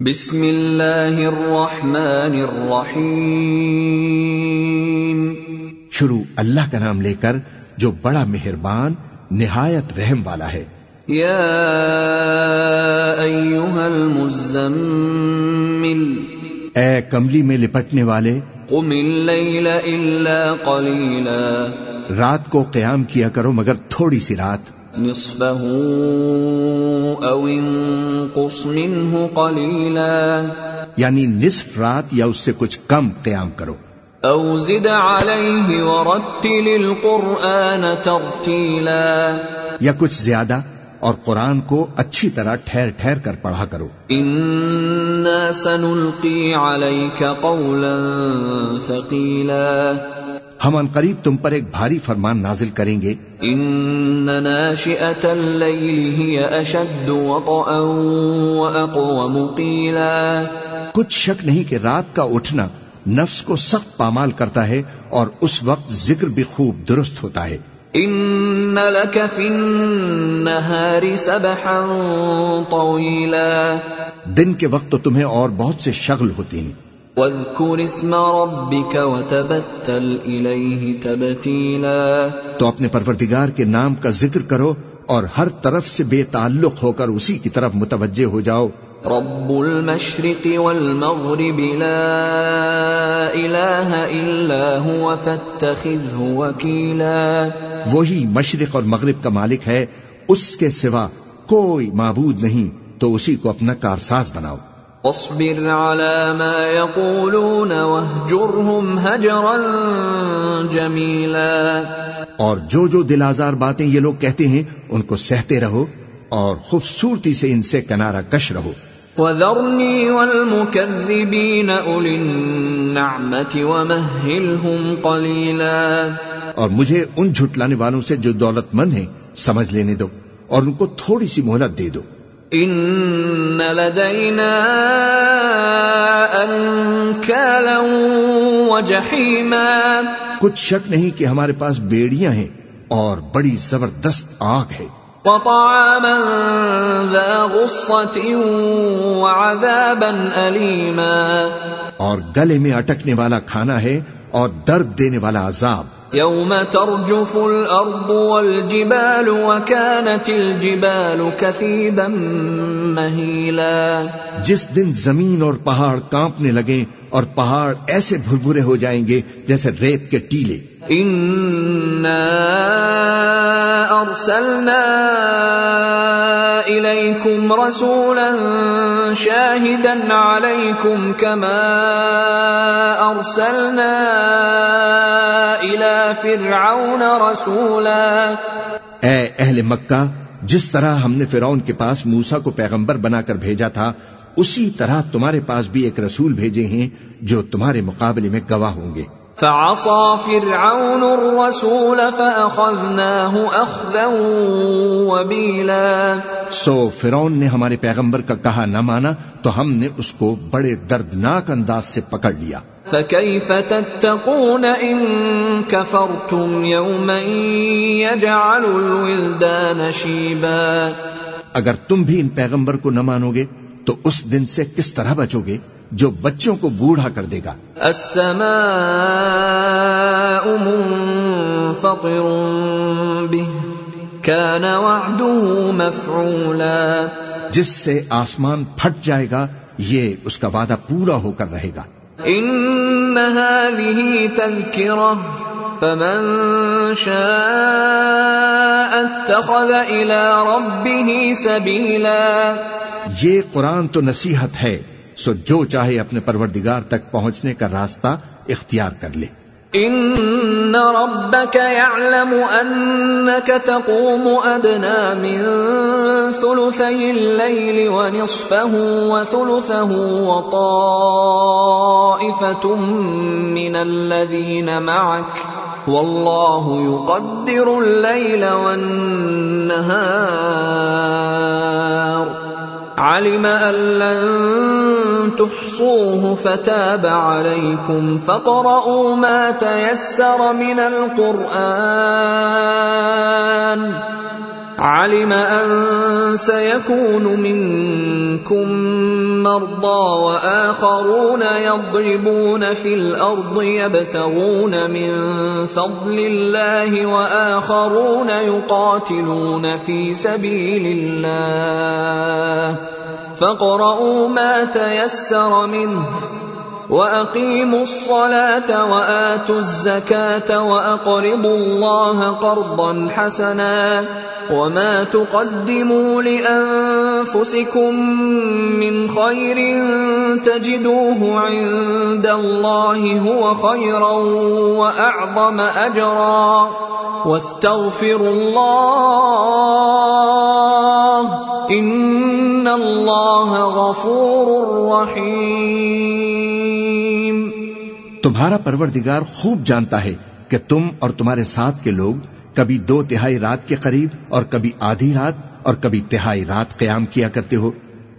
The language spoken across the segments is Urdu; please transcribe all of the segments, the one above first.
بسم اللہ الرحمن الرحیم۔ شروع اللہ کا نام لے کر جو بڑا مہربان نہایت رحم والا ہے۔ یا ایوہا المزمل۔ اے کملی میں لپٹنے والے قم اللیل الا قلیلا۔ رات کو قیام کیا کرو مگر تھوڑی سی رات۔ نصفه او انقص منه قلیلا یعنی نصف رات یا اس سے کچھ کم قیام کرو. او زد علیہ ورتل القرآن ترتیلا یا کچھ زیادہ اور قرآن کو اچھی طرح ٹھہر ٹھہر کر پڑھا کرو. انا سنلقی علیک قولا ثقیلا ہم ان قریب تم پر ایک بھاری فرمان نازل کریں گے۔ ان اشد وطئا واقوم قیلا کچھ شک نہیں کہ رات کا اٹھنا نفس کو سخت پامال کرتا ہے اور اس وقت ذکر بھی خوب درست ہوتا ہے۔ ان لك في النهار سبحا طويلا. دن کے وقت تو تمہیں اور بہت سے شغل ہوتے ہیں۔ واذكر اسم ربك وتبتل اليه تبتيلا. تو اپنے پروردگار کے نام کا ذکر کرو اور ہر طرف سے بے تعلق ہو کر اسی کی طرف متوجہ ہو جاؤ۔ رب المشرق والمغرب لا اله الا هو فاتخذه وكيلا. وہی مشرق اور مغرب کا مالک ہے اس کے سوا کوئی معبود نہیں تو اسی کو اپنا کارساز بناؤ۔ واصبر على ما يقولون واهجرهم هجرا جميلا اور جو جو دل آزار باتیں یہ لوگ کہتے ہیں ان کو سہتے رہو اور خوبصورتی سے ان سے کنارہ کش رہو۔ وذرني والمكذبين اولي النعمه ومهلهم قليلا اور مجھے ان جھٹلانے والوں سے جو دولت مند ہیں سمجھ لینے دو اور ان کو تھوڑی سی مہلت دے دو۔ ان لدينا انكالا وجحيما کچھ شک نہیں کہ ہمارے پاس بیڑیاں ہیں اور بڑی زبردست آگ ہے۔ وطعاما ذا غصة وعذابا أليما اور گلے میں اٹکنے والا کھانا ہے اور درد دینے والا عذاب۔ يوم ترجف الارض والجبال وكانت الجبال كثيبا مهيلا جس دن زمین اور پہاڑ کانپنے لگیں اور پہاڑ ایسے بھربھرے ہو جائیں گے جیسے ریت کے ٹیلے۔ إنا أرسلنا إليكم رسولا شاهدا عليكم كما أرسلنا إلى فرعون رسولا۔ اے اہل مکہ جس طرح ہم نے فرعون کے پاس موسا کو پیغمبر بنا کر بھیجا تھا اسی طرح تمہارے پاس بھی ایک رسول بھیجے ہیں جو تمہارے مقابلے میں گواہ ہوں گے۔ فعصى فرعون الرسول فأخذناه أخذا وبيلا۔ سو فرعون نے ہمارے پیغمبر کا کہا نہ مانا تو ہم نے اس کو بڑے دردناک انداز سے پکڑ لیا۔ فكيف تتقون إن كفرتم يوما يجعل الولدان شيبا۔ اگر تم بھی ان پیغمبر کو نہ مانو گے تو اس دن سے کس طرح بچو گے جو بچوں کو بوڑھا کر دے گا؟ السماء منفطر به كان وعده مفعولا. جس سے آسمان پھٹ جائے گا یہ اس کا وعدہ پورا ہو کر رہے گا۔ إن هذه فمن شاء اتخذ إلى ربه سبيلا۔ یہ قرآن تو نصیحت ہے سو جو چاہے اپنے پروردگار تک پہنچنے کا راستہ اختیار کر لے۔ إن ربك يعلم أنك تقوم أدنى من ثلثي الليل ونصفه وثلثه وطائفة من الذين معك واللہ يقدر اللیل والنہار علم ان لن تحصوه فتاب علیکم فقرؤوا ما تیسر من القرآن. علم أن سيكون منكم مرضى وآخرون يضربون في الأرض يبتغون من فضل الله وآخرون يقاتلون في سبيل الله فاقرؤوا ما تيسر منه وأقيموا الصلاة وآتوا الزكاة وأقرضوا الله قرضا حسنا وما تقدموا لأنفسكم من خير تجدوه عند الله هو خيرا وأعظم أجرا واستغفروا الله إن الله غفور رحيم تمہارا پروردگار خوب جانتا ہے کہ تم اور تمہارے ساتھ کے لوگ کبھی دو تہائی رات کے قریب اور کبھی آدھی رات اور کبھی تہائی رات قیام کیا کرتے ہو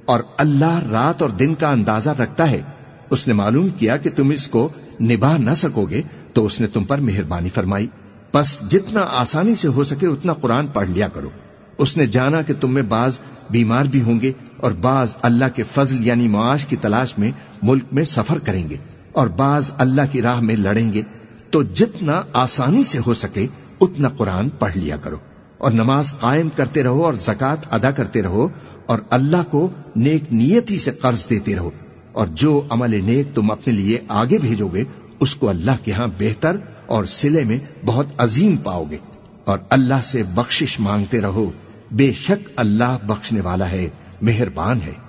اور اللہ رات اور دن کا اندازہ رکھتا ہے۔ اس نے معلوم کیا کہ تم اس کو نبھا نہ سکو گے تو اس نے تم پر مہربانی فرمائی۔ بس جتنا آسانی سے ہو سکے اتنا قرآن پڑھ لیا کرو۔ اس نے جانا کہ تم میں بعض بیمار بھی ہوں گے اور بعض اللہ کے فضل یعنی معاش کی تلاش میں ملک میں سفر کریں گے اور بعض اللہ کی راہ میں لڑیں گے۔ تو جتنا آسانی سے ہو سکے اتنا قرآن پڑھ لیا کرو اور نماز قائم کرتے رہو اور زکوٰۃ ادا کرتے رہو اور اللہ کو نیک نیتی سے قرض دیتے رہو اور جو عمل نیک تم اپنے لیے آگے بھیجو گے، اس کو اللہ کے ہاں بہتر اور سلے میں بہت عظیم پاؤ گے۔ اور اللہ سے بخشش مانگتے رہو۔ بے شک اللہ بخشنے والا ہے، مہربان ہے۔